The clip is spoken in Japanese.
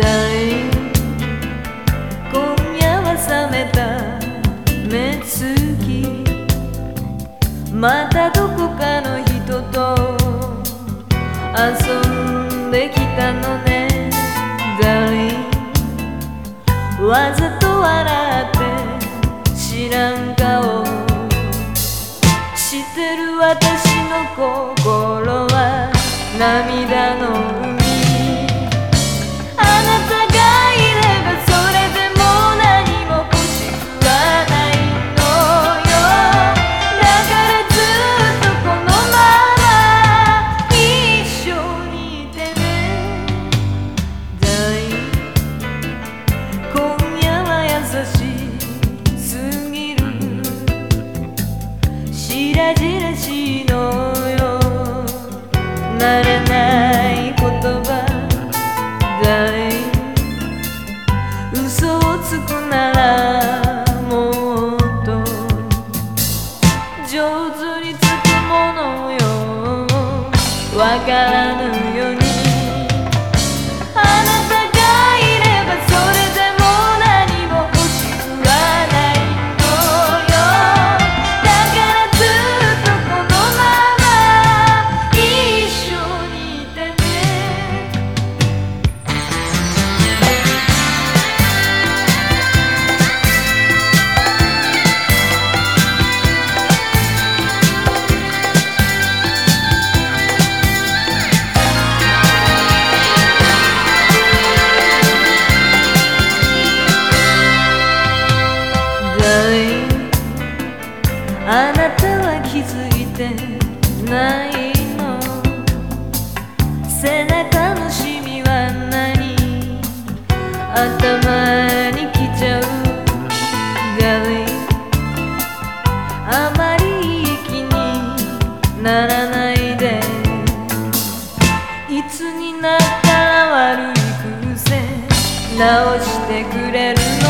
今夜は覚めた目つき。またどこかの人と遊んできたのね。ダインわざと笑って知らん顔。してる私の子。白々しいのよならない言葉誰嘘をつくならもっと上手につくものよわから気づいてないの。背中のシミは何？頭にきちゃう Darling あまりいい気にならないで。いつになったら悪い癖直してくれるの？